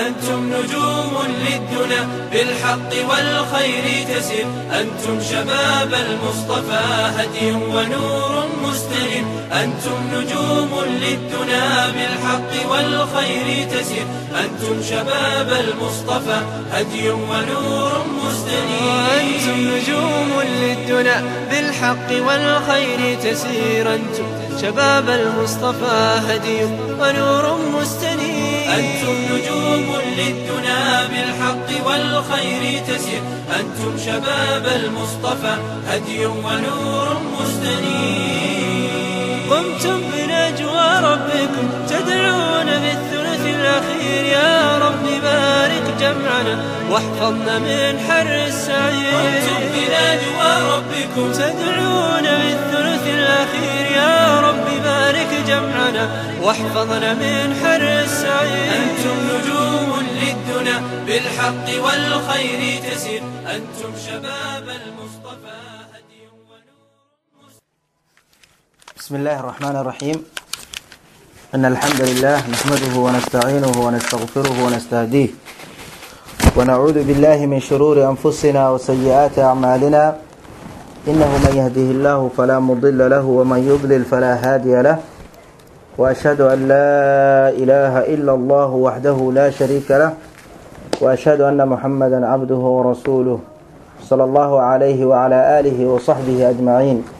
أنتم نجوم للدنا بالحق والخير تسير أنتم شباب المصطفى هدي ونور مستنير أنتم نجوم للدنا بالحق والخير تسير أنتم شباب المصطفى هدي ونور مستنير أنتم نجوم للدنا بالحق والخير تسير أنتم شباب المصطفى هدي ونور مستنير أنتم نجوم للدنا بالحق والخير تسير. أنتم شباب المصطفى هدي ونور مستنير. قمتم بنجوى ربكم تدعون بالثلث الأخير. يا رب بارك جمعنا واحفظنا من حر السعير. قمتم بنجوى ربكم. تدعون بالثلث الأخير. يا رب بارك جمعنا واحفظنا من حر السعير. أنتم نجوم للدنا بالحق والخير تسير. أنتم شباب المصطفى. بسم الله الرحمن الرحيم. إن الحمد لله نحمده ونستعينه ونستغفره ونستهديه. ونعوذ بالله من شرور أنفسنا وسيئات أعمالنا. إنه من يهده الله فلا مضل له ومن يضلل فلا هادي له. وأشهد أن لا إله إلا الله وحده لا شريك له. وأشهد أن محمدا عبده ورسوله صلى الله عليه وعلى آله وصحبه أجمعين.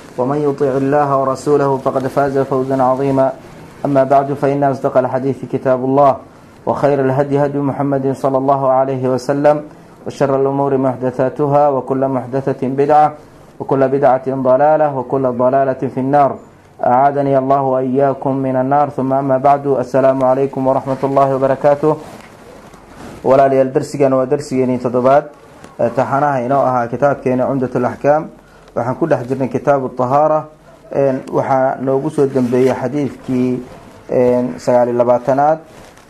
ومن يطع الله ورسوله فقد فاز فوزا عظيما. أما بعد فإن أصدق الحديث كتاب الله وخير الهدي هدي محمد صلى الله عليه وسلم وشر الأمور محدثاتها وكل محدثة بدعة وكل بدعة ضلالة وكل ضلالة في النار. أعادني الله وإياكم من النار. ثم أما بعد السلام عليكم ورحمة الله وبركاته. walaalyaal darsigan waa darsigeeni toddobaad taxanaha inoo ahaa kitaabkeena cumdat alaxkaam waxaan ku dhex jirnay kitaabu tahaara waxaa noogu soo dambeeyey xadiidkii sagaaliy labaatanaad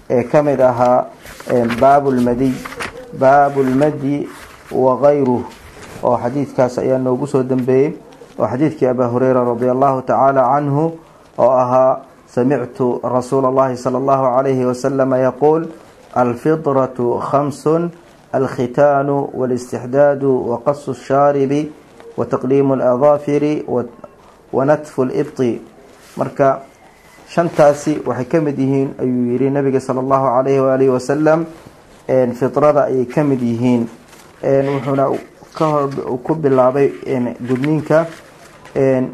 ee ka mid ahaa baabulmadiy baabulmadi wakayruh oo xadiidkaas ayaa noogu soo dambeeyey oo xadiidkii abaa hureyra radi allahu tacaala canhu oo ahaa samictu rasuula allahi sala allahu calayhi wasalama yaquul alfidratu khamsun alkhitaanu walistixdaadu waqasu shaaribi wataqliimu aladaafiri wanatfu libti marka shantaasi waxay ka mid yihiin ayuu yihi nabiga sala allahu calayhi waalihi wasalam fidrada ayay ka mid yihiin. Wuxuuna ku bilaabay gudniinka.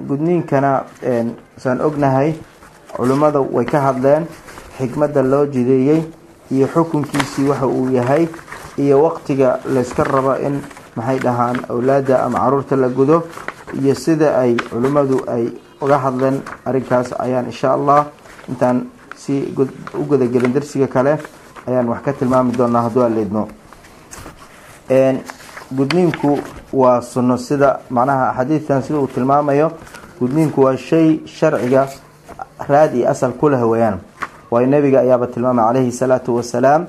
Gudniinkana saan ognahay culimmada way ka hadleen xikmadda loo jideeyey iyo xukunkiisii waxa uu yahay iyo waqtiga layska rabo in maxay dhahaan awlaadda ama carruurta la gudo iyo sida ay culimmadu ay uga hadleen arrinkaas ayaan insha allah intaan si u gudagelin darsiga kale ayaan wax ka tilmaami doonaa hadduu aleedmo gudniinku waa sunno sida macnaha xadiidkan sida uu tilmaamayo gudniinku waa shay sharciga raad iyo asal ku leh weeyaan. Waayo nebiga ayaaba tilmaamay calayhi salaatu wasalaam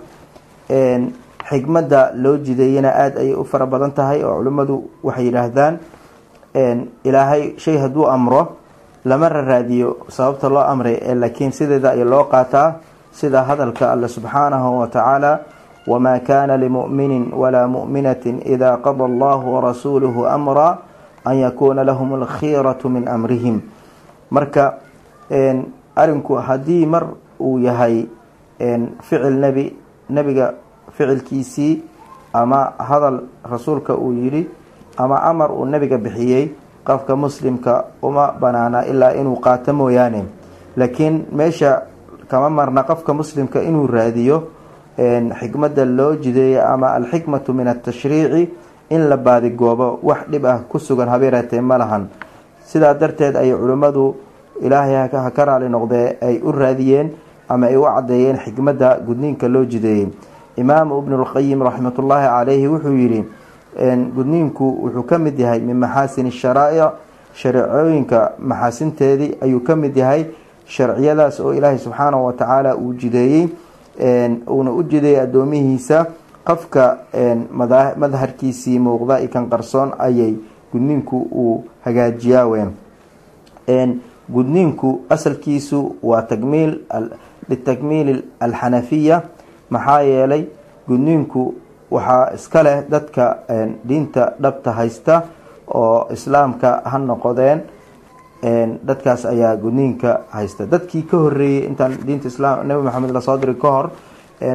xikmadda loo jideeyana aada ayay u fara badan tahay oo culimmadu waxay yidhaahdaan ilaahay shay hadduu amro lama raraadiyo sababta loo amray ee laakiin sideeda ay loo qaataa sida hadalka alle subxaanahu wa tacaala wamaa kaana limu'minin walaa mu'minatin idaa qada allahu warasuuluhu amraa an yakuuna lahum alkhiyaratu min amrihim. Marka arinku haddii mar uu yahay ficil nebi nebiga ficilkiisii ama hadal rasuulka uu yidhi ama amar uu nebiga bixiyey qofka muslimka uma banaana ilaa inuu qaato mooyaane. Laakiin meesha kama marna qofka muslimka inuu raadiyo xikmadda loo jideeya ama alxikmatu min atashriici in la baadigoobo wax dhib ah ku sugan habeeratee ma lahan. Sidaa darteed ayay culimmadu ilaahay ha ka raali noqdee ay u raadiyeen ama ay u caddeeyeen xikmadda gudniinka loo jideeyey imaamu ibn lqayim raxmatullaahi calayhi wuxuu yidhi gudniinku wuxuu ka mid yahay min maxaasin sharaa'ic shareecooyinka maxaasinteedii ayuu ka mid yahay sharciyadaas oo ilaahay subxaanahu watacaala uu jideeyey. Uuna u jideeyey addoomihiisa qofka madharkiisii muuqda i kan qarsoon ayay gudniinku uu hagaajiyaa weyn. Gudniinku asalkiisu waa takmiil litakmiili alxanafiya maxaa yeelay gudniinku waxaa iska leh dadka diinta dhabta haysta oo islaamka ha noqodeen dadkaas ayaa gudniinka haysta. Dadkii ka horeeyey intaan diinta islaam nabi maxamed la soo diray ka hor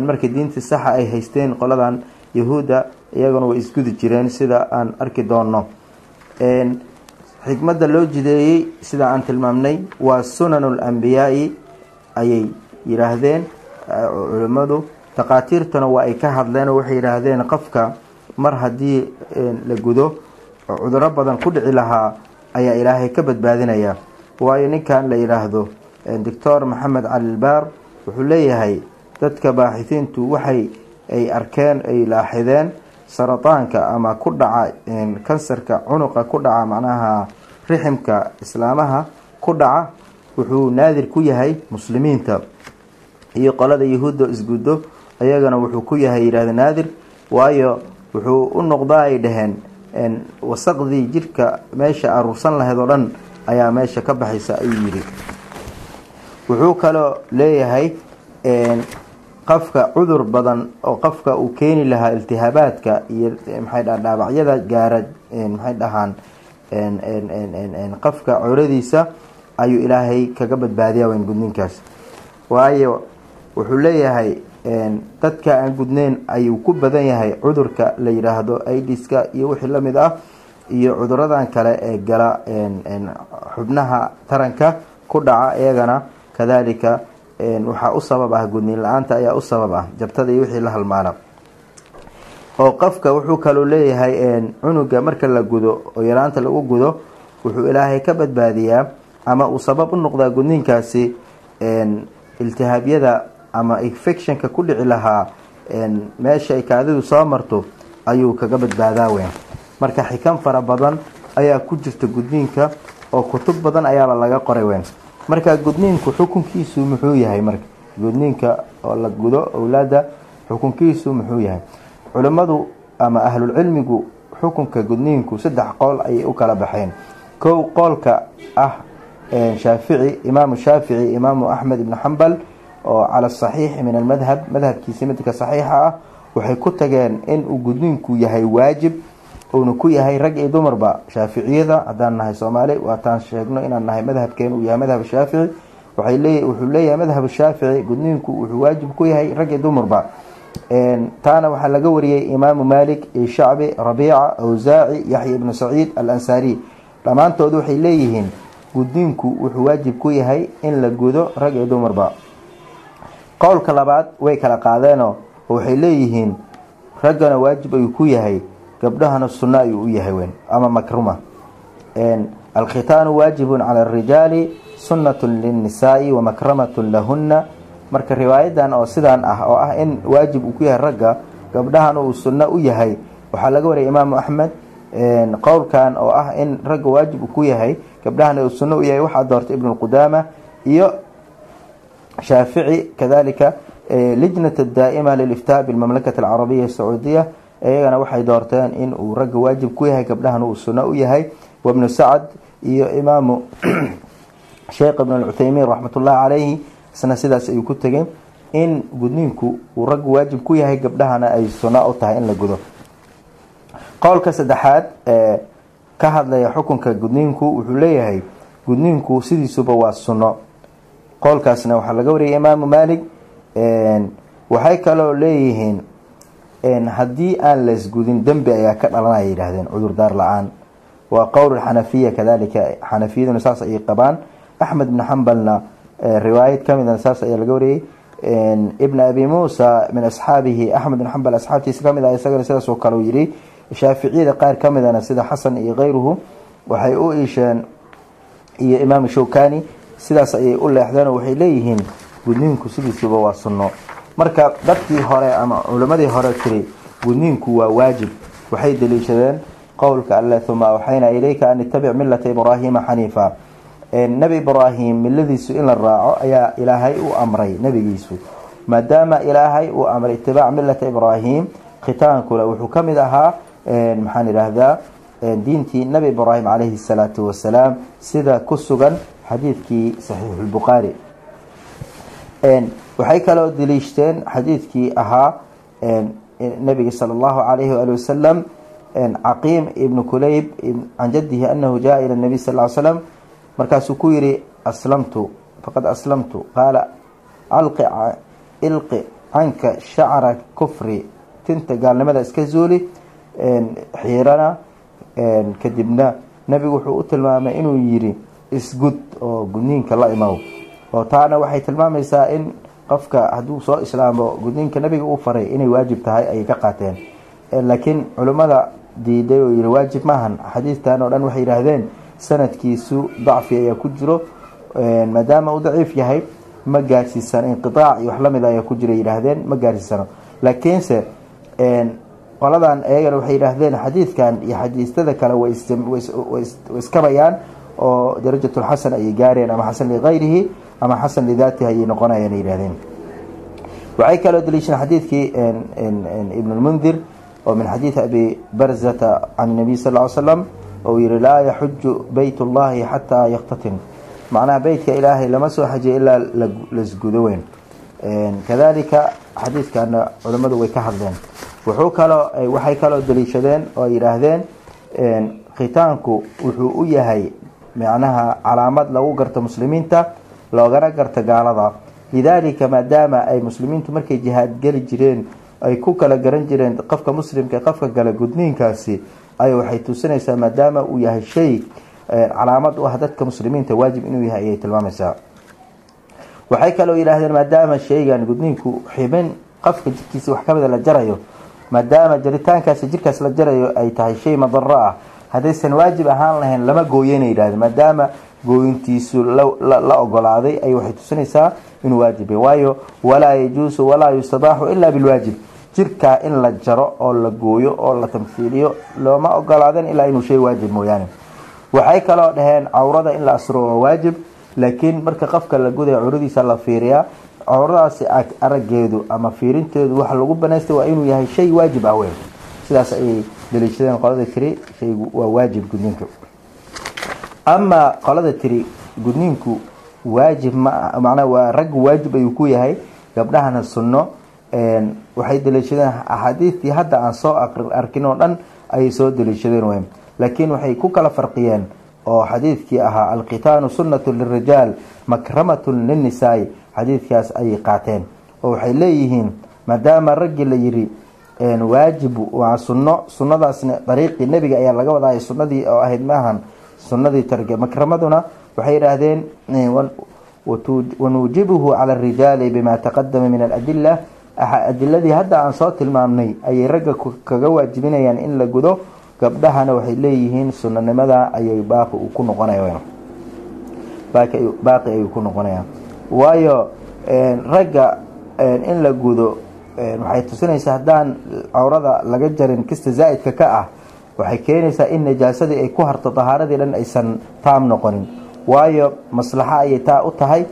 markii diinta saxa ay haysteen qoladan yahuudda iyaguna way isgudi jireen sida aan arki doono xikmadda loo jideeyey sida aan tilmaamnay waa sunanu lambiyaai ayay yidhaahdeen culimmadu takhaatiirtuna waa ay ka hadleen oo waxay yidhaahdeen qofka mar haddii la gudo cuduro badan ku dhici lahaa ayaa ilaahay ka badbaadinaya. Waayo ninkan la yidhaahdo doctor maxamed calilbaar wuxuu leeyahay dadka baaxisiintu waxay ay arkeen ay laaxideen sarataanka ama ku dhaca kansarka cunuqa ku dhaca macnaha riximka islaamaha ku dhaca wuxuu naadir ku yahay muslimiinta. Iyo qolada yahuudda isguddo ayagana wuxuu ku yahay yidhahda naadir waayo wuxuu u noqdaa ay dhaheen wasaqdii jidhka meesha aruursan lahayd oo dhan ayaa meesha ka baxaysa ayuu yidhi. Wuxuu kaloo leeyahay qofka cudur badan oo qofka uu keeni lahaa iltihaabaadka iyo maxay dhaha dhaabacyada gaara maxay dhahaan qofka curadiisa ayuu ilaahay kaga badbaadiya weyn gudniinkaas waayo wuxuu leeyahay dadka aan gudneyn ayuu ku badan yahay cudurka la yidhaahdo idiska iyo wixii la mid ah iyo cuduradan kale ee gala xubnaha taranka ku dhaca iyagana. Kadalika waxaa u sabab ah gudniin la'aanta ayaa u sabab ah jabtada iyo wixii la halmaana oo qofka wuxuu kaloo leeyahay cunuga marka la gudo oo yaraanta lagu gudo wuxuu ilaahay ka badbaadiyaa ama uu sabab u noqdaa gudniinkaasi iltihaabyada ama infectionka ku dhici lahaa meesha ay kaadidu soo marto ayuu kaga badbaadaa weyn. Marka xikan fara badan ayaa ku jirta gudniinka oo kutub badan ayaaba laga qoray weyn. Marka gudniinku xukunkiisu muxuu yahay marka? Gudniinka oo la gudo owlaada xukunkiisu muxuu yahay. Culimmadu ama ahlulcilmigu xukunka gudniinku saddex qool ayay u kala baxeen. Kow qoolka ah shaafici imaamu shaafici imaamu axmed ibnu xambal oo cala saxiixi min almadhab madhabkiisi midka saxiixa ah waxay ku tageen inuu gudniinku yahay waajib uuna ku yahay rag iyo dumarba. Shaaficiyada haddaan nahay soomaali waataan sheegno inaan nahay madhabkeen uu yahay madhab shaafici. Wuxuu leeyahay madhab shaafici gudniinku wuxuu waajib ku yahay rag iyo dumarba. Taana waxaa laga wariyey imaamu malik iyo shacbi rabiica awsaaci yaxya ibnu saciid al ansaari dhammaantood waxay leeyihiin gudniinku wuxuu waajib ku yahay in la gudo rag iyo dumarba qowlka labaad way kala qaadeenoo waxay leeyihiin raggana waajib ayuu ku yahay gabdhahana sunno ayuu u yahay weyn ama makruma. Alkhitaanu waajibun cala arijaali sunnatun linnisaai wamakramatun lahunna. Marka riwaayadan oo sidaan ah oo ah in waajib uu ku yahay ragga gabdhahana uu sunno u yahay waxaa laga wariyay imaamu axmed qowlkan oo ah in ragga waajib uu ku yahay gabdhahana uu sunno u yahay waxaa doortay ibnu lqudaama iyo shaafici kadalika lijnat daa'ima liliftaa bilmamlakati alcarabiya sacuudiya iyagana waxay doorteen in uu ragga waajib ku yahay gabdhahana uu sunno u yahay. Wabnu sacad iyo imaamu sheekh ibn alcuthaymiin raxmatullahi calayhi isna sidaas ayuu ku tegay in gudniinku uu ragga waajib ku yahay gabdhahana ay sunno u tahay in la gudo. Qowlka saddexaad ee ka hadlaya xukunka gudniinku wuxuu leeyahay gudniinku sidiisuba waa sunno qowlkaasna waxaa laga wariyay imaamu maalik waxay kaloo leeyihiin haddii aan laysgudin dembi ayaa ka dhalanaya yidhaahdeen cudurdaar la'aan. Waa qowl xanafiya kadalika xanafiyaduna saas ayay qabaan. Axmed ibn xambalna riwaayad kamida saas ayaa laga wariyey ibn abi muusa min asxaabihi axmed ibn xambal asxaabtiisa ka mid ah isagana sidaasoo kale yidhi. Shaaficiyada qaar kamidana sida xasan iyo kayruhu waxay u iisheen iyo imaamu shawkani sidaas ayay u leexdeen oo waxay leeyihiin gudniinku sidiisuba waa sunno. Marka dadkii hore ama culimmadii hore tiri gudniinku waa waajib. Waxay daliishadeen qowlka alle uma awxaynaa ilayka an itabic millata ibraahima xaniifa. Nebi ibraahim miladiisu in la raaco ayaa ilaahay u amray nebigiisu. Maadaama ilaahay uu amray itibaac millata ibraahim khitaankuna wuxuu ka mid ahaa maxaan idhaahdaa diintii nebi ibraahim calayhi salaatu wasalaam sida ku sugan xadiidkii saxiixulbukhaari waxay kaloo daliishteen xadiidkii ahaa nabiga sala allahu calayhi waali wasalam caqiim ibnu kulayb can jadihi anahu jaa ila nabiy sal ly slam markaasuu ku yihi aslamtu faqad aslamtu. Qaala ilqi canka shacra kufri tinta gaalnimada iska zuuli xiirana kadibna nebigu wuxuu u tilmaamay inuu yidhi isgud oo gudniinka la imow oo taana waxay tilmaamaysaa in qofka hadduu soo islaamo gudniinka nebiga uu faray inay waajib tahay ayay ka qaateen. Laakiin culimmada diiday oo yihi waajib maahan xadiidkan oo dhan waxay yidhaahdeen sanadkiisu dacfi ayaa ku jiro maadaama uu daciif yahay ma gaarsiisano inqiaac iyo wax la mid ayaa ku jira yidhaahdeen ma gaarsiisano. Laakiinse qoladan iyagana waxay yidhaahdeen xadiidkan iyo xadiistada kale way iskabayaan oo darajatulxasan ayay gaareen ama xasan ligayrihi ama xasan lidaatihi ayay noqonayaan yihahdeen waxay kaloo daliisheen xadiidkii ibn lmundir oo min xadiidi abi barzata can nabiy sal ly slam ou yihi laa yaxuju beyt llahi xataa yaktatin macnaha beytka ilaahay lama soo xajiya ilaa lasgudo weyn. Kadalika xadiidkana culimmadu way ka hadleen. Wuxuu kaloo waxay kaloo daliishadeen oo yidhaahdeen khitaanku wuxuu u yahay macnaha calaamad lagu garto muslimiinta loogana garto gaalada. Lidaalika maadaama ay muslimiintu markay jihaad geli jireen ay ku kala garan jireen qofka muslimka qofka gale gudniinkaasi ay waxay tusinaysaa maadaama uu yahay shay calaamad u ah dadka muslimiinta waajib inuu yahay ayay tilmaamaysaa. Waxay kaloo yidhaahdeen maadaama shaygan gudniinku xibin qofka jirkiisa wax kamida la jarayo maadaama jaritaankaasi jirkaas la jarayo ay tahay shay madaro ah haddaysan waajib ahaan lahayn lama gooyana yidhahdeen maadaama gooyintiisu la ogolaaday ay waxay tusinaysaa inuu waajib yahy waayo walaa yajuusu walaa yustadaaxu ilaa bilwaajib. Jirkaa in la jaro oo la gooyo oo la tamhiiliyo looma ogolaaden ilaa inuu shay waajib mooyaane. Waxay kaloo dhaheen cawrada in la asro waa waajib laakiin marka qofka la gudaya cawradiisa la fiiriyaa cawradaasi arageedu ama fiirinteedu waxa lagu banaystay waa inuu yahay shay waajib ah weyn. Sidaas ayay daliishadeen qolada tiri shaygu waa waajib gudniinku. Amaa qolada tiri gudniinku waajib ma macnaa waa raggu waajib ayuu ku yahay gabdhahana sunno waxay daliishadeen axaadiistii hadda aan soo arkin oo dhan ayay soo daliishadeen weyn. Laakiin waxay ku kala farqiyeen oo xadiidkii ahaa alkhitaanu sunnatu lirijaal makramatun lilnisaai xadiidkaas ayay qaateen. Oo waxay leeyihiin maadaama raggii la yiri waajibu waa sunno. Sunnadaasna dariiqii nebiga ayaa laga wadaaya sunnadii oo ahayd maahan sunnadii targe makramaduna waxay yidhaahdeen wanuujibuhu cala arijaali bima taqadama min aladila adiladii hadda aan soo tilmaamnay ayay ragga kaga waajibinayaan in la gudo. Gabdhahana waxay leeyihiin sunanimada ayay baaqi uu ku noqonaya baaqi ayuu ku noqonaya waayo ragga in la gudo waxay tusinaysaa haddaan cawrada laga jarin kista zaa'idka ka ah waxay keenaysaa in najaasadii ay ku harto dahaaradii dhan aysan taam noqonin. Waayo maslaxa ayay taa u tahay.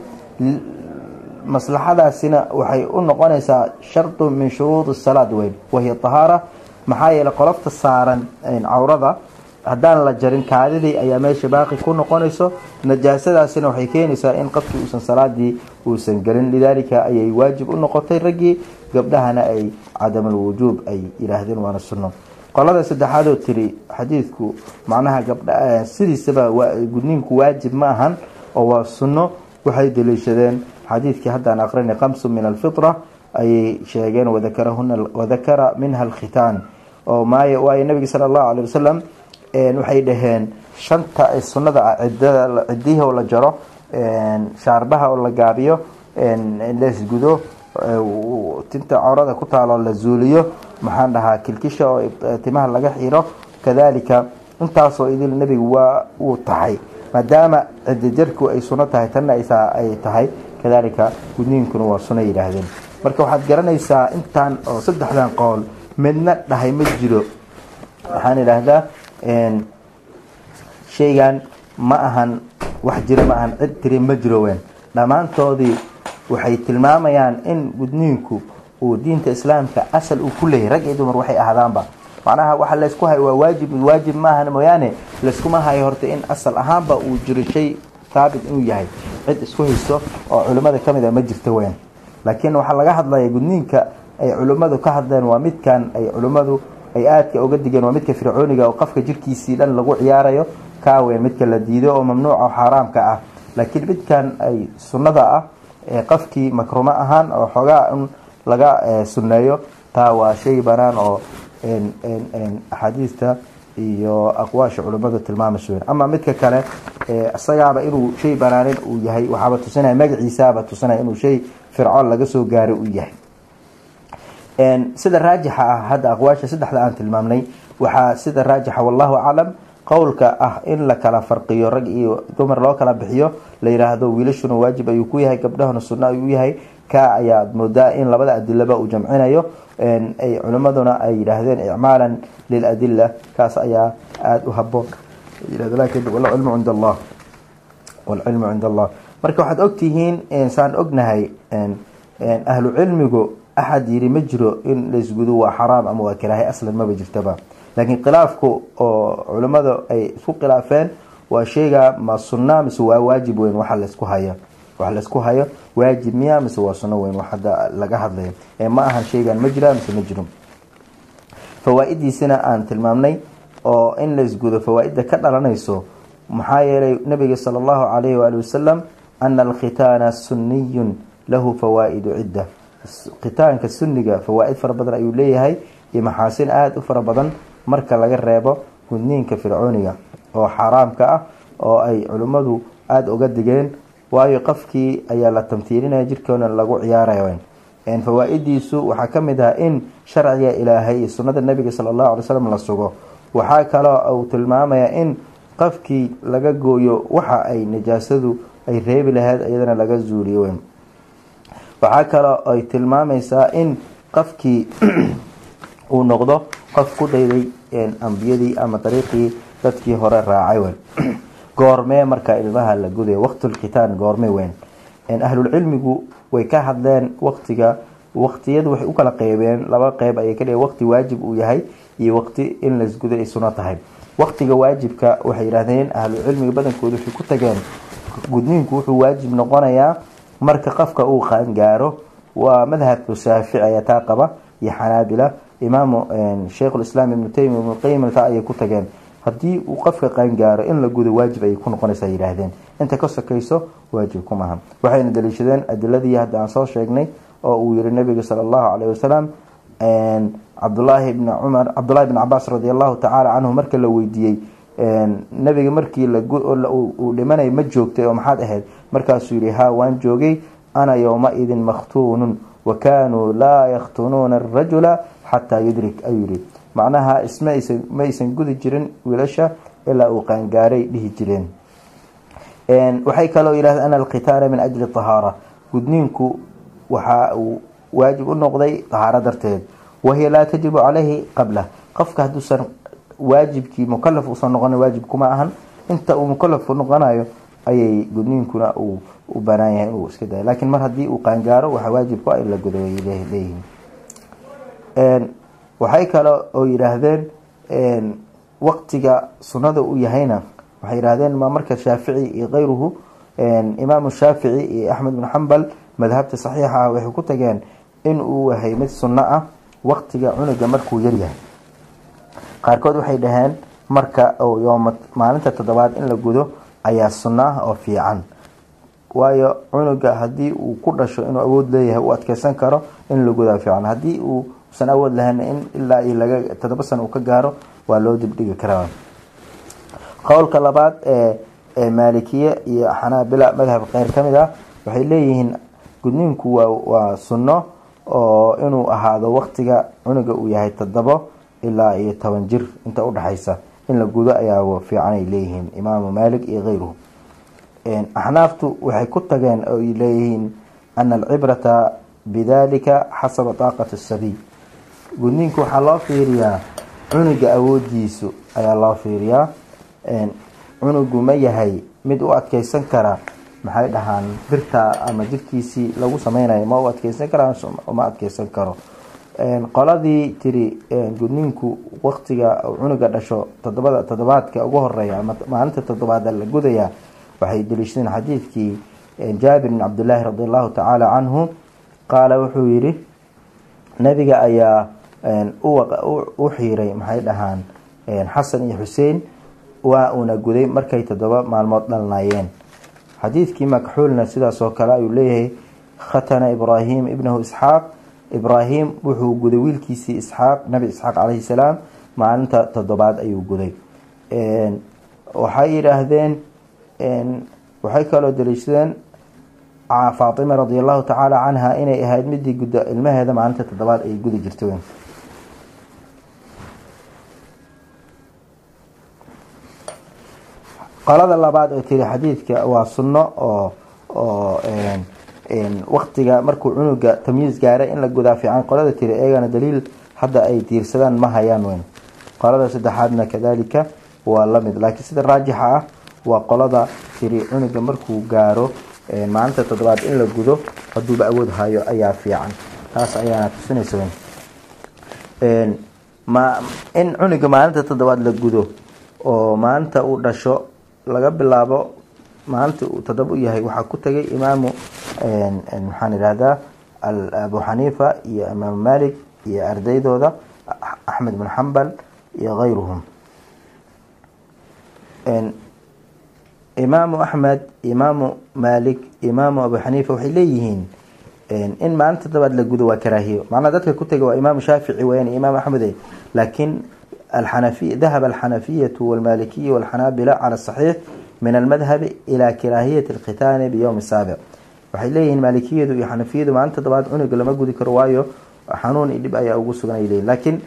Maslaxadaasina waxay u noqonaysaa shardu min shuruudi salaad weyn. Wahiya tahaara maxaa yeeley qolofta saaran cawrada haddaan la jarin kaadidii ayaa meesha baaqi ku noqonayso. Najaasadaasina waxay keenaysaa in qofkii uusan salaadii uusan gelin. Lidaalika ayay waajib u noqotay raggii gabdhahana ay cadamalwujuub ay yidhaahdeen waana sunno. Qolada saddexaadoo tiri xadiidku macnaha gabdha sidiisaba gudniinku waajib ma ahan oo waa sunno waxay daliishadeen. Xadiidkii haddaan aqrinay kamsu min alfitra ayay sheegeen wadakara minha alkhitaan oo maay waayo nabiga sala allahu alay wasalam waxay dhaheen shanta sunnada ah cidihii oo la jaro shaarbaha oo la gaabiyo laisgudo tinta cawrada ku taalo la zuuliyo maxaan dhahaa kilkisha oo timaha laga xiro kadalika intaasoo idil nebigu waa uu tahay. Maadaama cidijarku ay suno tahay tanna ay tahay kadalika gudniinkuna waa suno yidhaahdeen. Marka waxaad garanaysaa intaan oo saddexdan qool midna dhahay ma jiro. Waxaan idhaahdaa shaygan ma ahan wax jira ma ahan cid tiri ma jiro weyn dhammaantoodii waxay tilmaamayaan in gudniinku uu diinta islaamka asal uu ku leeyahay rag iyo dumar waxay ahdaanba macnaha waxa laysku hayo waa waajib waajib maahan mooyaane layskuma hayo horta in asal ahaanba uu jiro shay haabit inuu yahay. Cid isku haysto oo culimmada ka mid a ma jirto weyn. Laakiin waxaa laga hadlaya gudniinka ay culimmadu ka hadleen waa midkan ay culimmadu ay aadka uga digeen waa midka fircooniga oo qofka jirkiisii dhan lagu ciyaarayo kaaweyn midka la diido oo mamnuuca oo xaaraamka ah. Laakiin midkan ay sunnada ah ee qofkii makrumo ahaan oo xoogaa in laga sunneeyo taa waa shay banaan oo axaadiista iyo aqwaasha culimmadu tilmaamayso weyn ama midka kale isagaaba inuu shay banaanin uu yahay waxaaba tusinaya magaciisaaba tusinaya inuu shay fircoon laga soo gaaray uu yahay. Sida raajixa ah hadda aqwaasha saddexda aan tilmaamnay waxaa sida raajixa wallahu aclam qowlka ah in la kala farqiyo rag iyo dumar loo kala bixiyo la yidhaahdo wiilashuna waajib ayuu ku yahay gabdhahuna sunno ayuu yahay. Ka ayaad moodaa in labada adilaba uu jamcinayo ay culimaduna ay yidhaahdeen icmaalan liladila kaas ayaa aada u haboon cilmu cind allah wlcilmu cind allah. Marka waxaad ogtihiin saan ognahay ahlu cilmigu axad yiri ma jiro in laysgudo waa xaraam ama waa karaahay aslan maba jirtaba laakiin khilaafku oo culimmadu ay isku khilaafeen waa sheega ma sunna mise waa waajib weyn? Waxa laysku hayo. Waxa laysku hayo waajib miya mise waa sunno weyn? Wax hadda laga hadlayo ee ma ahan sheygan ma jira mise ma jiro fawaa-idiisina aan tilmaamnay oo in laysgudo fawaa-idda ka dhalanayso maxaa yeelay nabiga sala allahu calayhi waali wasalam ana alkhitaana sunniyun lahu fawaa-idu cidda. Khitaanka sunniga fawaa-id fara badan ayuu leeyahay iyo maxaasin aada u fara badan marka laga reebo gudniinka fircooniga oo xaaraamka ah oo ay culimmadu aada uga digeen waayo qofkii ayaa la tamtiilinaya jirkoona lagu ciyaaraya fawaa-idiisu waxaa ka mid ah in sharciga ilaahay iyo sunnada nabiga sala allahu alay slam la sugo. Waxaa kaloo uu tilmaamaya in qofkii laga gooyo waxa ay najaasadu ay reebi lahayd iyadana laga zuuliyo weyn waxaa kaloo ay tilmaamaysaa in qofkii uu noqdo qof ku dayday ambiyadii ama dariiqii dadkii hore raacay weyn. Goormee marka ilmaha la guday waqtulkhitaan goorme weyn. Ahlulcilmigu way ka hadleen waqtiga waqtiyadu waxay u kala qeybeen laba qeyb ayay ka dhigeen waqti waajib uu yahay iyo waqti in laisgudo ay suno tahay. Waqtiga waajibka waxay yidhahdeen ahlucilmiga badankooda waxay ku tageen gudniinku wuxuu waajib noqonayaa marka qofka uu qaangaaro waa madhabka shaafici ayaa taa qaba iyo xanaabila imaamu sheikhulislaam ibnu taymiya ibnuqayim taa ayay ku tageen. Haddii uu qofka qaangaaro in la gudo waajib ayay ku noqonaysaa yidhaahdeen. Inta ka sokayso waajib kumaha waxayna daliishadeen adiladii hadda aan soo sheegnay oo uu yihi nabiga sala allahu caleyh wasalam cabdulaahi bni cumar cabdullahi bn cabaas radi allahu tacaala canhu marka la weydiiyey nabiga markii uu dhimanay ma joogtay oo maxaad ahayd? Markaasuu yihi ha waan joogay. Ana yowmaidin makhtuunun wa kaanuu laa yakhtunuuna arajula xataa yudrik ayuu yihi macnaha ismaaysan ma aysan gudi jirin wiilasha ilaa uu qaangaaray dhihi jireen. Waxay kaloo yidhahdeen ana alkhitaana min ajli tahaara. Gudniinku waxa uu waajib u noqday tahaaro darteed. Wahiya laa tajibu caleyhi qabla. Qofka hadduusan waajibkii mukalaf uusan noqonin waajib kuma ahan. Inta uu mukalafku noqonayo ayay gudniinkuna uu u banaan yahay inuu iska dayo laakiin mar haddii uu qaangaaro waxaa waajib ku ah in la gudo leeyihiin waxay kale oo yidhaahdeen waqtiga sunnada u yahayna. Waxay yidhahdeen ma marka shaafici iyo kayruhu imaamu shaafici iyo axmed bin xambal madhabta saxiixa ah waxay ku tageen in uu yahay mid sunno ah waqtiga cunuga markuu yaryahay qaarkood waxay dhaheen marka yooma maalinta toddobaad in la gudo ayaa sunno ah oo fiican. Waayo cunuga haddii uu ku dhasho inuu awood leeyahay u adkeysan karo in la gudaa fiican. Haddii uu usan awood lahayn in ilaa iyo laga toddoba sana uu ka gaaro waa loo dibdhigi karaa. Qowlka labaad ee maalikiye iyo xanaabila madhab kheyr ka mid ah waxay leeyihiin gudniinku waa sunno oo inuu ahaado waqtiga cunuga uu yahay toddobo ilaa iyo toban jir inta udhexaysa in la gudo ayaa fiican ay leeyihiin imaamu maalik iyo keyruhu axnaaftu waxay ku tageen oo leeyihiin ana alcibrata bidalika xasaba daaqati sabiy gudniinku waxaa loo fiiriyaa cunuga awoodiisu ayaa loo fiiriyaa cunugu ma yahay mid u adkeysan kara maxay dhahaan birta ama jirkiisii lagu sameynayo ma u adkeysan kara ma adkeysan karo. Qoladii tiri gudniinku waqtiga cunuga dhasho todobada toddobaadka ugu horreeya ama maalinta toddobaad la gudaya waxay daliishadeen xadiidkii jaabir bin cabdillaahi radi allahu tacaala canhu qaala wuxuu yihi nabiga ayaa u xiiray maxay dhahaan? Xasan iyo xuseen waa uuna guday markay toddoba maalmood dhalnayeen xadiidkii makxuulna sidaas oo kale ayuu leeyahay khatana ibraahim ibnahu isxaaq. Ibraahim wuxuu guday wiilkiisii isxaaq nabi isxaaq calayhi salaam maalinta toddobaad ayuu guday. Waxay yidhaahdeen waxay kaloo daliishadeen faatima radi allahu tacaala canha inay ahayd midii gudda ilmaheeda maalinta toddobaad ay gudi jirta qolada labaad oo tiri xadiidka waa sunno oo oo waktiga markuu cunuga tamyiis gaaray in la gudaa fiican qolada tiri eegana daliil hadda ay tiirsadaan ma hayaan weyn. Qolada saddexaadna kadalika waa la mid laakiin sida raajixa ah waa qolada tiri cunuga markuu gaaro maalinta toddobaad in la gudo haduuba awood hayo ayaa fiican. Taas ayaana tusinaysa weyn. Ma in cunuga maalinta toddobaad la gudo oo maalinta uu dhasho laga bilaabo maalinta uu toddoba u yahay waxaa ku tagay imaamu maxaan idhahdaa abu xaniifa iyo imaamu malik iyo ardaydooda axmed bin xambal iyo kayruhum imaamu axmed imaamu malik imaamu abu xaniifa waxay leeyihiin in maalinta toddobaad la gudo waa karaahiyo. Macnaa dadka ku tega waa imaamu shaafici weyaan imaam axmede laakiin alxanafiy dahaba alxanafiyatu walmalikiya walxanaabila cala saxiix min almadhabi ilaa karaahiyati alkhitaani biyowmi saabic waxay leeyihiin maalikiyadu iyo xanafiyadu maalinta toddobaad cunuga lama gudi karo waayo xanuun iyo dhib ayaa ugu sugan ay leeyihiin laakiin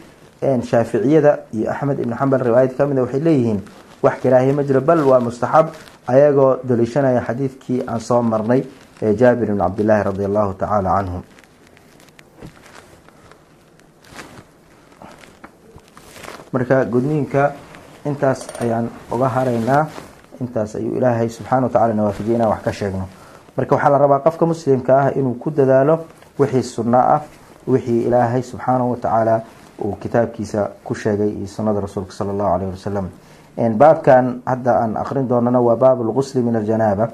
shaaficiyada iyo axmed ibn xambal riwaayad kamida waxay leeyihiin wax karaahiye ma jiro bal waa mustaxab ayagoo daliishanaya xadiidkii aan soo marnay ee jaabir ibn cabdillaahi radi allahu marka gudniinka intaas ayaan uga haraynaa. Intaas ayuu ilaahay subxana wa tacala nawaafijiya inaan wax ka sheegno. Marka waxaa la rabaa qofka muslimka ah inuu ku dadaalo wixii sunno ah wixii ilaahay subxaanahu wa uu kitaabkiisa ku sheegay iyo sunnada rasuulka sala allahu alayh wasalam baabkan hadda aan aqrin doonana waa baab lgusli min aljanaaba.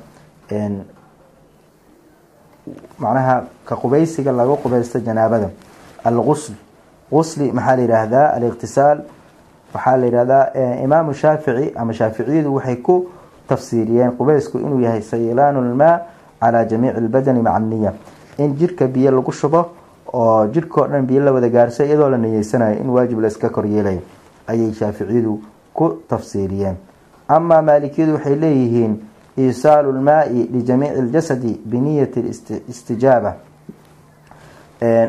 Macnaha ka qubaysiga laga qubaysto janaabada. Algusl gusli maxaa la yidhaahdaa? Aliqtisaal waxaa la yidhahdaa imaamu shaafici ama shaaficiyadu waxay ku tafsiiriyeen qubaysku inuu yahay saylaanu lmaa calaa jamiici lbadani maca niya in jirka biyo lagu shubo oo jirkao dhan biyo la wada gaarsa iyadoo la niyeysanayo in waajib la iska koryeelayo ayay shaaficiyadu ku tafsiiriyeen. Amaa maalikiyadu waxay leeyihiin iisaalu lmaai lijamiici ljasadi biniyati istijaaba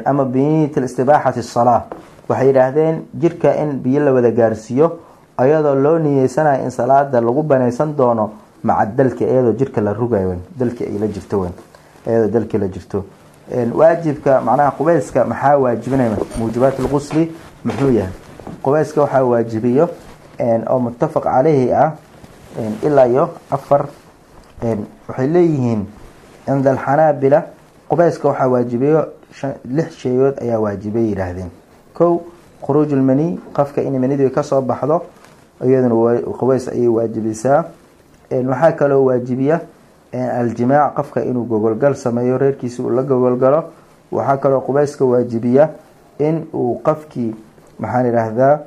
ama biniyati istibaaxati asalaa waxay yidhaahdeen jirka in biyo la wada gaarsiiyo iyadoo loo niyeysanayo in salaada lagu banaysan doono maca dalki iyadoo jirka la rugayo dalki ay la jirto wen iyadoo dalki la jirto. Waajibka macnaha qubeyska maxaa waajibinaya? Muujibaat lqusli muxuu yahay. Qubeyska waxaa waajibiyo oo muttafaq caleyhi ah ilaa iyo afar. Waxay leeyihiin cinda alxanaabila qubeyska waxaa waajibiyo lix sheeyood ayaa waajibay yidhaahdeen kow khuruuj lmani qofka in manidu ka soo baxdo iyaduna qubeys ayay waajibisaa. Waxaa kaloo waajibiya aljimaac qofka inuu gogolgal sameeyo reerkiisa uu la gogolgalo. Waxaa kaloo qubeyska waajibiya in uu qofkii maxaan idhaahdaa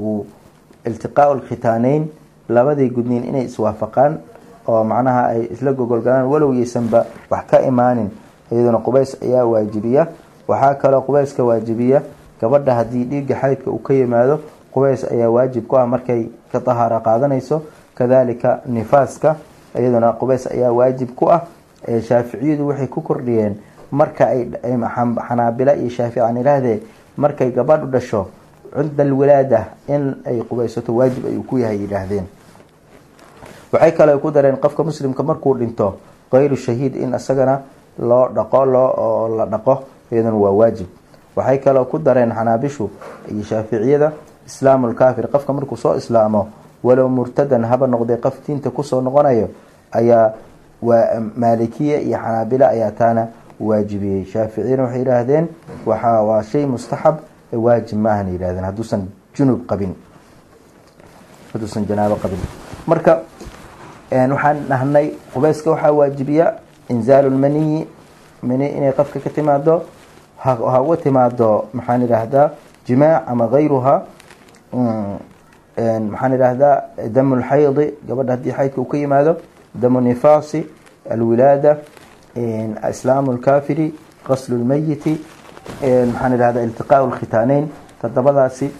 uu iltiqaau lkhitaaneyn labadii gudniin inay iswaafaqaan oo macnaha ay isla gogolgalaan walow yeysanba wax ka imaanin. Iyaduna qubeys ayaa waajibiya waxaa kaloo qubeyska waajibiya. Gabadha haddii dhiigga xaydka uu ka yimaado qubeys ayaa waajib ku ah markay ka tahaaro qaadanayso. Kadalika nifaaska iyaduna qubeys ayaa waajib ku ah. Shaaficiyadu waxay ku kordhiyeen marka ay xanaabila iyo shaafican ihaahdee markay gabadhu dhasho cinda alwilaada in ay qubeysato waajib ayuu ku yahay yidhaahdeen. Waxay kale ku dareen qofka muslimka markuu dhinto kayru shahiid in isagana loo dhaqo loo oo la dhaqo iyaduna waa waajib. Waxay kaloo ku dareen xanaabishu iyo shaaficiyada islaamulkaafir qofka markuu soo islaamo walow murtadan haba noqday qof diinta ku soo noqonayo ayaa waa maalikiya iyo xanaabila ayaa taana waajibiyey. Shaaficiyana waxay yidhaahdeen waxa waa shay mustaxab waajib ma ahan yidhahdeen hadduusan junub qabin. Hadduusan janaabo qabin. Marka waxaan dhahnay qubeyska waxaa waajibiya inzaalu lmaniyi mani inay qofka ka timaado ha uga timaado maxaan idhaahdaa jimaac ama gayruha maxaan idhaahdaa damu lxaydi gabadha haddii xaydka uu ka yimaado damu nifaasi alwilaada islaamu lkaafiri qaslu lmeyiti maxaan idhahdaa iltiqaau lkhitaaneyn todobadaasi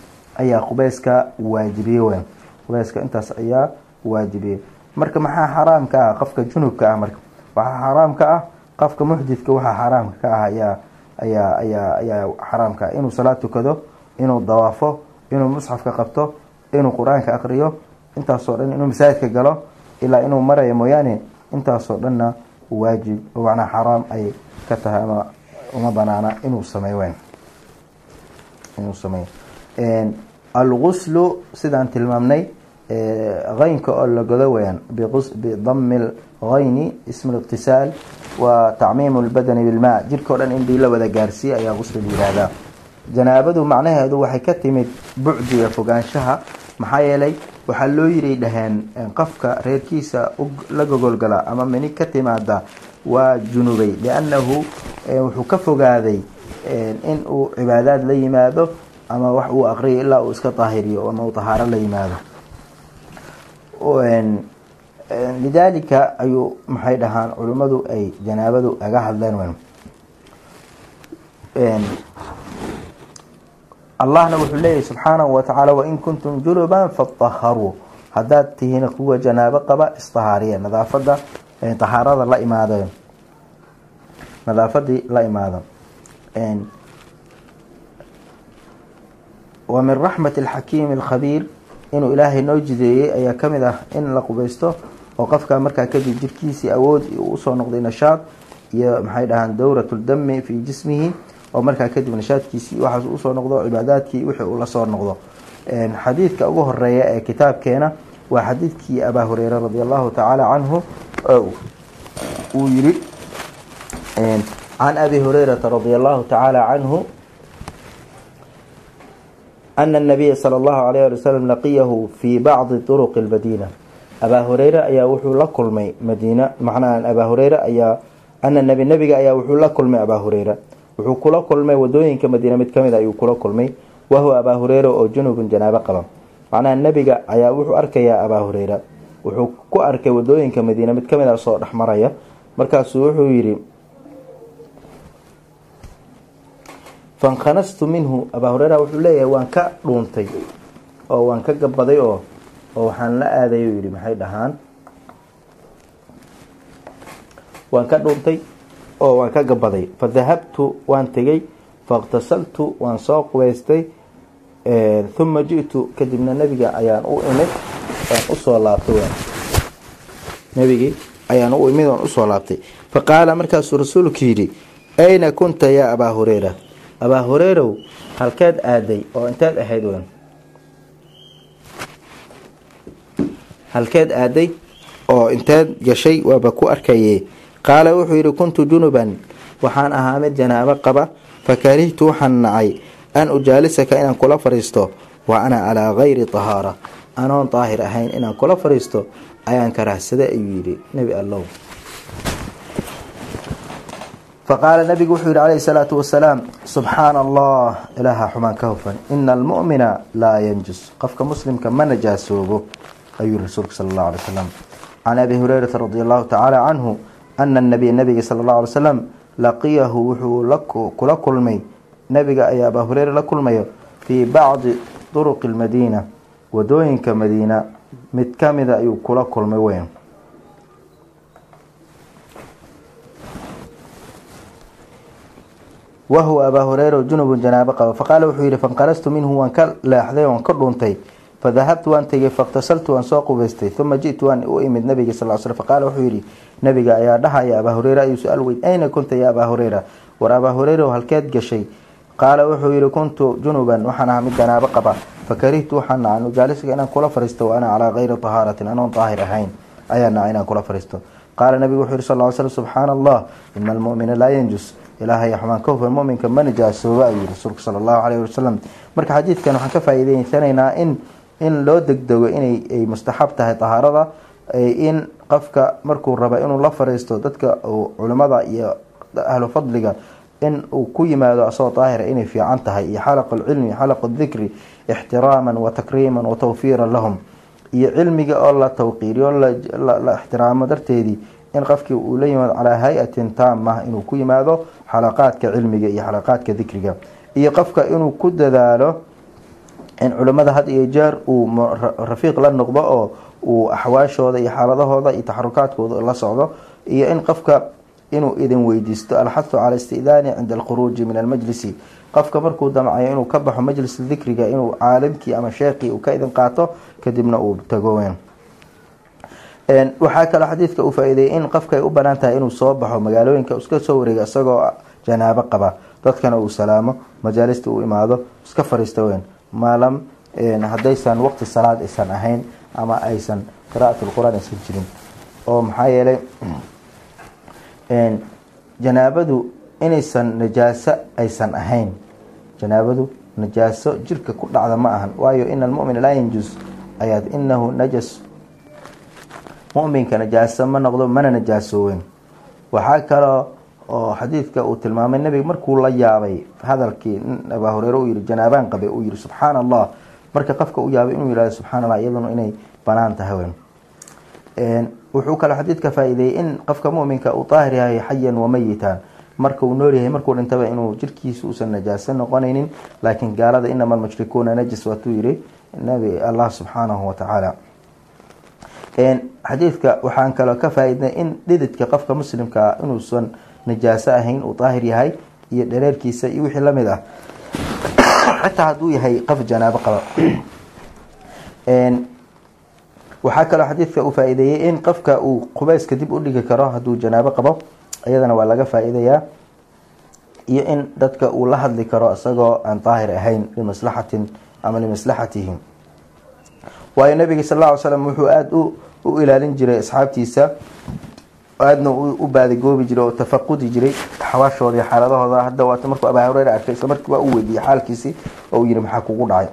ayaa qubeyska waajibiyey weyn. Qubeyska intaas ayaa waajibiyey marka maxaa xaraamka ah qofka junubka ah marka waxaa xaraamka ah qofka muxdidka waxaa xaraamka ka ah ayaa ayaa ayaa ayaa xaraamka. Inuu salaad tukado inuu dawaafo inuu musxafka qabto inuu qur'aanka aqriyo intaasoo dhan inuu masaajidka galo ilaa inuu marayo mooyaane intaasoo dhanna waajib macnaa xaraam ay ka tahay ama uma banaana inuu sameeyo weyn. Inuu sameeyo. Alguslu sidaan tilmaamnay haynka oo la godo weyaan bidami lhayni ism liqtisaal wa tacmiimu lbadani bilmaa jirka o dhan in bii la wada gaarsiiye ayaa gusli la yihahdaa janaabadu macnaheedu waxay ka timid bucdiga fogaanshaha maxaa yeelay waxaa loo yiray dhaheen qofka reerkiisa la gogolgala ama mini ka timaada waa junubay liannahu wuxuu ka fogaaday in uu cibaadaad la yimaado ama wax uu aqriyo ilaa uu iska daahiriyo ama uu tahaaro la yimaado lidaalika ayuu maxay dhahaan culimmadu ay janaabadu aga hadleen allahna wuxuu leeyahy subxaanahu watacaala wain kuntum junuban fadaharuu haddaad tihiin kuwa janaabo qaba isdahaariya nadaafada tahaarada la imaado. Nadaafadii la imaado. Wa min raxmat alxakiimi alkhabiir inuu ilaahay noo jideeyey ayaa ka mid ah in la qubeysto oo qofka markaa kadib jirkiisii awood u soo noqday nashaad iyo maxay dhahaan dowrat ldami fii jismihi oo markaa kadib nashaadkiisii waxaas u soo noqdo cibaadaadkii wixii uu la soo noqdo. Xadiidka ugu horreeya ee kitaabkeena waa xadiidkii abaa hureyre radi allahu tacaala canhu uu yiri can abi hureyrata radi allahu tacaala canhu ana nabiya sala allahu alayh ali wasalam laqiyahu fii bacdi turuqi lmadiina abaa hureyre ayaa wuxuu la kulmay madiina macnaha abaa hureyre ayaa ana nabi nabiga ayaa wuxuu la kulmay abaa hureyre wuxuu kula kulmay waddooyinka madiina mid ka mid ayuu kula kulmay wahuwa abaa hureyre oo junubun janaabo qaba macnaha nebiga ayaa wuxuu arkayaa abaa hureyre wuxuu ku arkay waddooyinka madiina mid ka mid a soo dhexmaraya markaasuu wuxuu yidhi fankanastu minhu abaa hureyra wuxuu leeyahay waan ka dhuuntay oo waan ka gabaday oo oo waxaan la aaday u yidhi maxay dhahaan? Waan ka dhuuntay oo waan ka gabaday fa dahabtu waan tegey. Faاktasaltu waan soo qubaystay. Huma ji'tu kadibna nebiga ayaan u imid waan u soo laabtay. Nebigii ayaan u imid waan u soo laabtay. Faqaala markaasuu rasuulku yidhi ayna kunta yaa abaa hureyra abaa hureyrow halkeed aaday oo inteed ahayd wen halkeed aaday oo inteed gashay waaba ku arkaye qaala wuxuu yidhi kuntu junuban. Waxaan ahaa mid janaabo qaba fakarihtu waxaan nacay an ujaalisaka inaan kula fariisto wa ana calaa gayri tahaara. Anoon daahir ahayn inaan kula fariisto ayaan karahsada ayuu yidhi nebi allow faqaala nabigu wuxuu yihi calayhi salaatu wasalaam subxaana allah ilaaha xumaan ka hufan ina almu'mina laa yanjus qofka muslimka ma najaasoobo ayuu rasuulku sala allahu alay wasalam can abi hureyrata radi allahu tacaala canhu ana nabiya nabiga sala allahu alay wasalam laqiyahu wuxuu kula kulmay nabiga ayaa abaa hureyre la kulmayo fii bacdi duruqi lmadiina waddooyinka madiina mid kamida ayuu wahuwa abaa hureyra junubun janaabo qaba faqaala wuxuu yihi fanqarastu minhu waan ka leexday waan ka dhuuntay fadahabtu waan tegay fakhtasaltu waan soo qubaystay uma ji'tu waan u imid nabiga sal l sl faqaala wuxuu yidhi nabiga ayaa dhahaya abaa hureyra ayuu su'aal weyd ayna kunta ya abaa hureyra war abaa hureyra halkeed gashay qaala wuxuu yihi kuntu junuban waxaan ahaa mid janaabo qaba fakarihtu waxaan naca an ujaalisiga inaan kula fariisto wa ana calaa kayri tahaaratin anoon daahir ahayn ayaa naca inaan kula fariisto qaala nabigu wuxuu yihi sal ly slam subxaana allah ina almumina laa yanjus ilaahay xumaan ka hufan muminka ma nijaasooba ayuu rasuulku sala allahu caleyhi wasalam marka xadiidkan waxaan ka faa'iideysanaynaa in in loo degdego inay ay mustaxab tahay tahaarada in qofka markuu raba inuu la fariisto dadka culimada iyo ahlu fadliga in uu ku yimaado asagoo daahira inay fiican tahay iyo xalaqu lcilmi xalaqu dikri ixtiraaman wa takriiman wa tawfiiran lahum. Iyo cilmiga oo la tawqiiriyo la ixtiraamo darteedii in qofkii uu la yimaado calaa hay'atin taamah inuu ku yimaado xalaqaadka cilmiga iyo xalaqaadka dikriga. Iyo qofka inuu ku dadaalo in culimada had iyo jeer uu rafiiq la noqdo oo uu axwaashooda iyo xaaladahooda iyo taxarukaadkooda la socdo. Iyo in qofka inuu idin weydiisto alxathu cala istidaani cinda alkhuruuji min almajlisi. Qofka markuu damcayo inuu ka baxo majlis dikriga inuu caalimkii ama sheekii uu ka idin qaato kadibna uu tago waxaa kaloo xadiidka uu faa-iideeyey in qofka ay u bannaan tahay inuu soo baxo magaalooyinka iska soo wareega isagoo janaabo qaba. Dadkana uu salaamo majaalista uu imaado iska fariista weyn. Maalam haddaysan waqti salaad aysan ahayn ama aysan qiraaat lqur-aan aysan jirin. Oo maxaa yeelay janaabadu inaysan najaaso aysan ahayn. Janaabadu najaaso jirka ku dhacda ma ahan. Waayo ina almumina laa yanjus. Ayaad inahu najas muminka najaaso ma noqdo mana najaasoowen waxaa kaloo oo xadiidka uu tilmaamay nabiga markuu la yaabay hadalkii abaa horeere uu yihi janaabaan qabe uu yihi subxaana allah marka qofka u yaabay inuu yihahdo subxana allah iyaduna inay bannaan tahay wen wuxuu kaloo xadiidka faa-iideeyey in qofka muminka uu daahir yahay xayan wamayitan marka uu nool yahay markuu dhintaba inuu jirkiisa uusan najaaso noqonaynin laakiin gaalada inama almushrikuuna najis waatuu yihi nabi allah subxaanahu watacaala xadiidka waxaan kaloo ka faa-idnay in dhididka qofka muslimkaa inuusan najaaso ahayn uu daahir yahay iyo dhareerkiisa iyo wixii la mid ah. Xitaa hadduu yahay qof janaabo qaba. Waxaa kaloo xadiidka uu faa-iideeyey in qofka uu qubeyska dib u dhigi karo hadduu janaabo qabo iyadana waa laga faa-iidayaa iyo in dadka uu la hadli karo isagoo aan daahir ahayn limaslaxatin ama limaslaxatihim waayo nabiga sal lla ly slam wuxuu aada u ilaalin jiray asxaabtiisa. Aadna u baadigoobi jiray oo tafaqudi jiray xawaashooda xaaladahooda hadda waata markuu abaa hureyre arkay isla markii waa u weydiiyey xaalkiisii oo uu yihi maxaa kugu dhacay?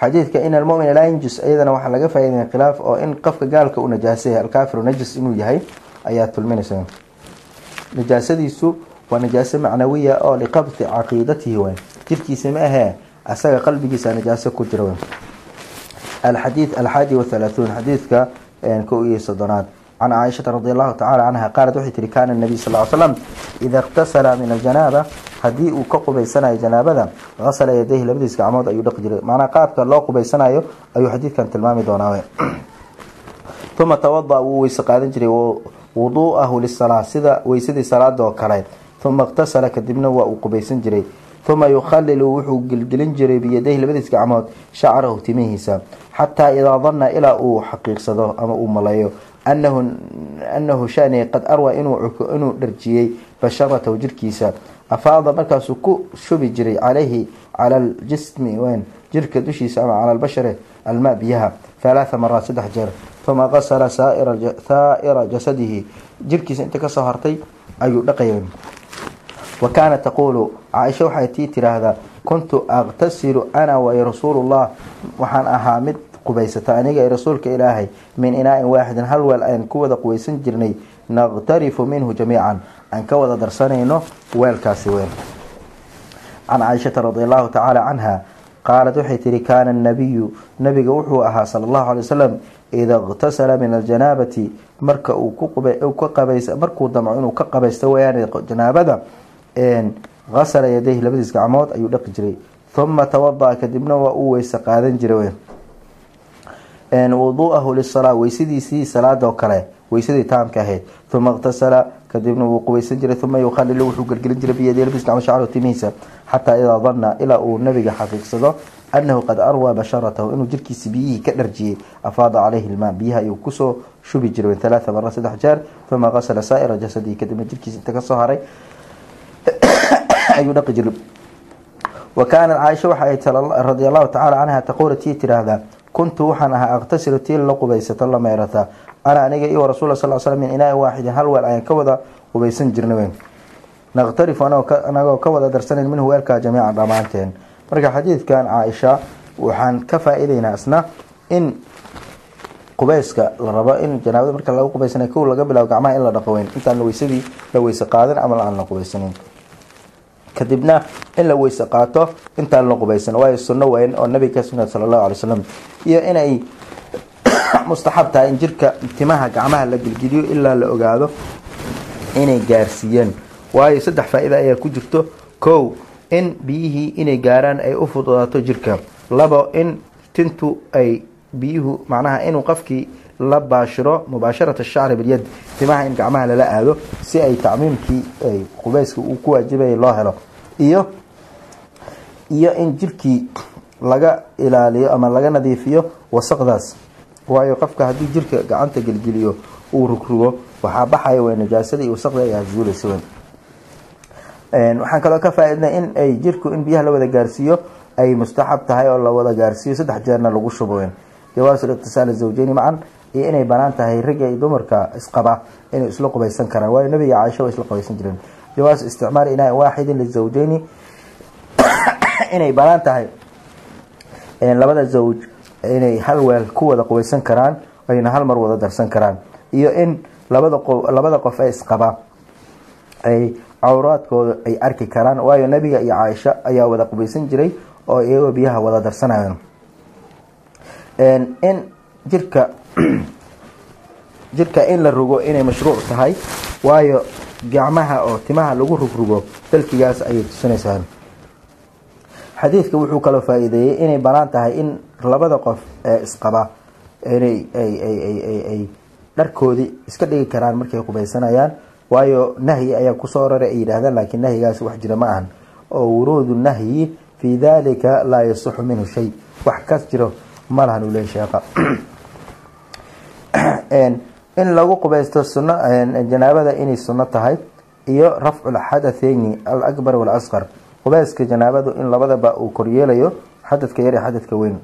Xadiidka in almumina laa yanjus iyadana waxaa laga faaidaya khilaaf oo in qofka gaalka uu najaasaya alkaafiru najis inuu yahay ayaa tulminaysa. Najaasadiisu waa najaaso macnawiya oo liqabti caqiidatihi weyn jirkiisa ma ahee asaga qalbigiisa najaaso ku jira weyn. Alxadiid alxaadi wathalaathuun xadiidka ko iyo soddonaad. Can caaishata radi allahu tacala canha qaalat waxay tihi kaana nabiy sal l slam ida اktasala min aljanaaba haddii uu ka qubaysanayo janaabada hasala yadayhi labadiis gacmood ayuu dhaqi jiray. Macnaa qaabka loo qubaysanayo ayuu xadiidkan tilmaami doonaa uma tawada wuu weyse qaadan jiray wuduu'ahu lisalaa sida weysadii salaada oo kale. Uma اktasala kadibna waa uu qubaysan jiray uma yukhalilu wuxuu gelgelin jiray biyadayhi labadiis gacmood shacrahu timihiisa xataa idaa danna ilaa uu xaqiiqsado ama uu maleeyo anahu anahu shani qad arwa inuu dharjiyey basharatahu jirkiisa. Afaada markaasuu ku shubi jiray calayhi cala aljismi wen jirka dushiisa ama cala albashari almaa biyaha halaatha maraat saddex jeer. Uma qasala saa'ira jasadihi jirkiisa inta ka soo hartay ayuu dhaqaya wa kaanat taquulu caaisha waxay tii tiraahdaa kuntu aqtasilu ana way rasuulullah. Waxaan ahaa mid qubaysata aniga ee rasuulka ilaahay min inaa-in waaxidin hal weel aan ku wada qubaysan jirnay naqtarifu minhu jamiican. Aan ka wada darsanayno weelkaasi weel. Can caaishata radi allahu tacaala canha qaalat waxay tihi kaana nabiyu nabiga wuxuu ahaa sala allahu alay wasalam ida iqtasala min aljanaabati marka uu ka qabays markuu damco inuu ka qabaysto weyaan janaabada hasala yadayhi labadiis gacmood ayuu dhaqi jiray. Uma tawada'a kadibna waa uu weyse qaadan jiray wuduu'ahu lisalaa weysadiisii salaada oo kale weysadii taamka ahayd. Uma iqtasala kadibna wuu qubaysan jiray. Uma yukhalilu wuxuu gelgelin jiray biyadii labadiis gacmood shacru timihiisa xataa idaa danna ilaa uu nabiga xaqiiqsado anahu qad arwaa basharatahu inuu jirkiisi biyihii ka dharjiyey afaada caleyhi ilmaa biyaha ayuu ku soo shubi jiray halaaa mara saddex jeer. Uma qasala saa'ira jasadihi kadibna jirkiisa inta ka soo haray ayuu dhaqi jiray. Wa kaanat caaisha waxa ay radia allahu tacala canha taquula tii tiraahdaa kuntu waxaan ahaa aqtasilu tii la qubaysato la meerataa ana aniga iyo rasuul sal sl min inaa waaxidin hal weel ayaan ka wada qubaysan jirnay weyn. Naqtarifu anagoo ka wada darsanayn minhu weelkaa jamiican dhammaanteen. Marka xadiidkan caaisha waxaan ka faa-iideynaa isna in qubayska la rabo in janaabada marka lagu qubaysana kow laga bilaabo gacmaha in la dhaqo weyn. Intaan weysadii la weyse qaadan ama aan la qubaysanin kadibna in la weyse qaato intaan la qubaysan. Waayo sunno weyn oo nabiga ka sugnad sala allahu alay wasalam iyo inay mustaxab tahay in jirka timaha gacmaha la gelgeliyo ilaa la ogaado inay gaarsiiyeen waayo saddex faa-ida ayaa ku jirto. Kow in biyihii inay gaaraan ay u fududaato jirka. Labo in tintu ay biyuhu macnaha inuu qofkii la baashiro mubaasharata shacri bilyad timaha in gacmaha lala aado si ay tacmiimkii ay qubayska ku waajibaya loo helo iyo iyo in jirkii laga ilaaliyo ama laga nadiifiyo wasaqdaas. Waayo qofka haddii jirka gacanta gelgeliyo uu rugrugo waxaa baxaya w najaasada iyo wasaqda ayaa zuulaysa weyn. Waxaan kaloo ka faa-idnay in ay jirku in biyaha la wada gaarsiiyo ay mustaxab tahay oo la wada gaarsiiyo saddex jeerna lagu shubo weyn. Jawaasul iqtisaal zawjeyni macan iyo inay bannaan tahay ragga iyo dumarka isqaba inay isla qubaysan karaan. Waayo nabiga caaisha way isla qubaysan jireen jawaas isticmaal inaa waaxidin lizawjeyni inay bannaan tahay. Labada zawj inay hal weel ku wada qubaysan karaan ayna hal mar wada darsan karaan. Iyo in labada qof labada qof ee isqaba ay cawraadkooda ay arki karaan. Waayo nabiga iyo caaisha ayaa wada qubaysan jiray oo iyagoo biyaha wada darsanayan in jirka jirka in la rugo inay mashruuc tahay waayo gacmaha oo timaha lagu rugrugo dalkigaas ayay tusinaysaa. Xadiidka wuxuu kaloo faa-iideeyey inay bannaan tahay in labada qof ee isqaba inay ay dharkoodii iska dhigi karaan markay qubaysanayaan waayo nahyi ayaa ku soo raray ay yidhahdaan laakiin nahyigaasi wax jira ma ahan. Oo wuruudu nahyi fii dalika laa yasixu minhu shay. Wax kas jiro ma lahan uu leey sheeqa in lagu qubaysto suno janaabada inay sunno tahay iyo rafcu lxadatheyni alakbar walasqar qubayska janaabadu in labadaba uu koryeelayo xadadka yar iyo xadadka weyn.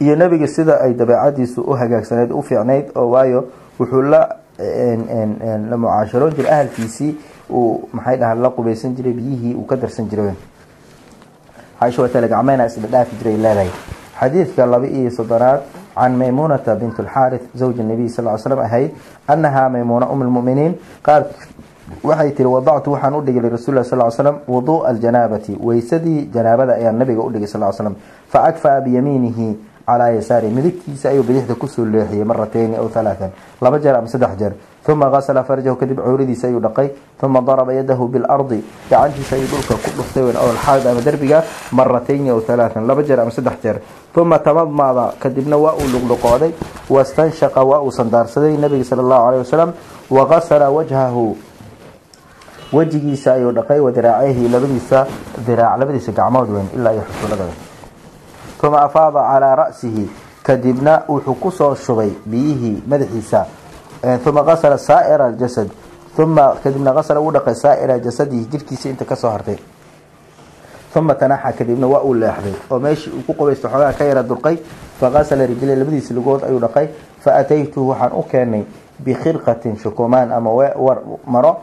Iyo nebiga sida ay dabeecadiisu u hagaagsaneyd u fiicnayd oo waayo wuxuu la la mucaasharoon jiray. Ahalkiisii uu maxay dhaha la qubaysan jiray biyihii uu ka darsan jiray caaisha watale gacmeyna isla dhaafi jiray leedahay. Xadiidka laba iyo soddonaad can maymuunata bint lxaarith zawji nabiy sal l slam ahayd annahaa maymuuna um lmuminiin qaal waxay tiri wadactu waxaan u dhigay lirasuul sal l slam wuduu'a aljanaabati weysadii janaabada ayaan nabiga u dhigay sal slam fa akfaa biyamiinihi calaa yasaari midigtiisa ayuu bidixda ku soo leexiyey marateyni aw halaatan laba jeer ama saddex jeer uma qasala farjahu kadib cawradiisa ayuu dhaqay uma daraba yadahu bilardi gacantiisa ayuu dhulka ku dhuftay weyn oo alxaad ama derbiga marateyni aw halaatan laba jeer ama saddex jeer uma tamadmada kadibna waa uu luqluqooday wastanshaqa waa uu sandaarsaday nabiga sala allahu caleyh wasalam waqasala wajhahu. Wejigiisa ayuu dhaqay wadiraacehi labadiisa diraac labadiisa gacmood weyn ilaa iyo xusuulada uma afaada calaa ra'sihi kadibna wuxuu ku soo shubay biyihii madaxiisa. Uma qasala saa'ira aljasad uma kadibna qasala uu dhaqay saa'ira jasadihi jirkiisa inta ka soo hartay uma tanaxa kadibna waa uu leexday oo meeshii uu ku qubaysta xoogaa ka yara durqay faqasala rijlay labadiisa lugood ayuu dhaqay fa ataytuhu waxaan u keenay bikhirqatin shukumaan ama maro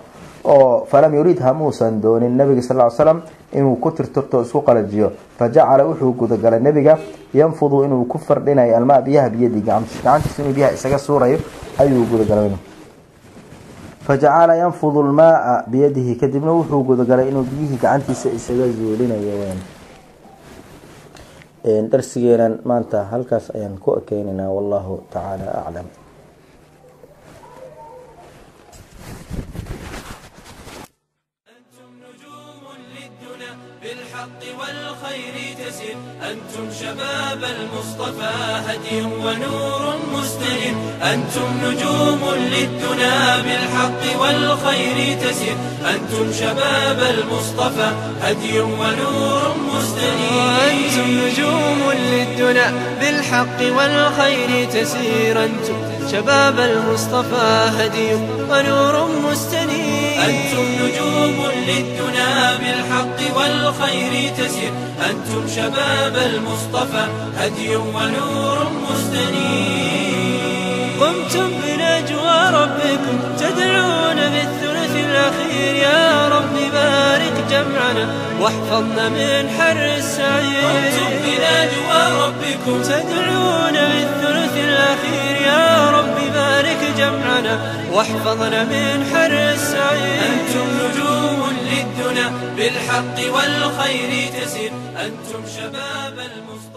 oo falam yuridha muusan doonin nabiga sal l slam inuu ku tirtirto isku qalajiyo fajacala wuxuu gudagalay nebiga yanfudu inuu ku fardhinayo almaa biyaha biyadii gacantiisa inuu biyaha isaga suurayo ayuu gudagalay fajacala yanfudu lmaaa biyadihi kadibna wuxuu gudagalay inuu biyihii gacantiisa isaga zuulinayo darsigeenan maanta halkaas ayaan ku ekeynaynaa wallahu tacaala aclam أنتم نجوم للدنا بالحق والخير تسير. أنتم شباب المصطفى هدي ونور مستنير. أنتم نجوم للدنا بالحق والخير تسير. أنتم شباب المصطفى هدي ونور مستنير. أنتم نجوم للدنا بالحق والخير تسير. أنتم شباب المصطفى هدي ونور مستنير. قمتم بنجوى ربكم تدعون بالثلث الأخير. يا رب بارك جمعنا واحفظنا من حر السعير. قمتم بنجوى ربكم تدعون بالثلث الأخير. يا رب بارك جمعنا واحفظنا من حر السعير. أنتم نجوم للدنا بالحق والخير تسير. أنتم شباب المصطفى.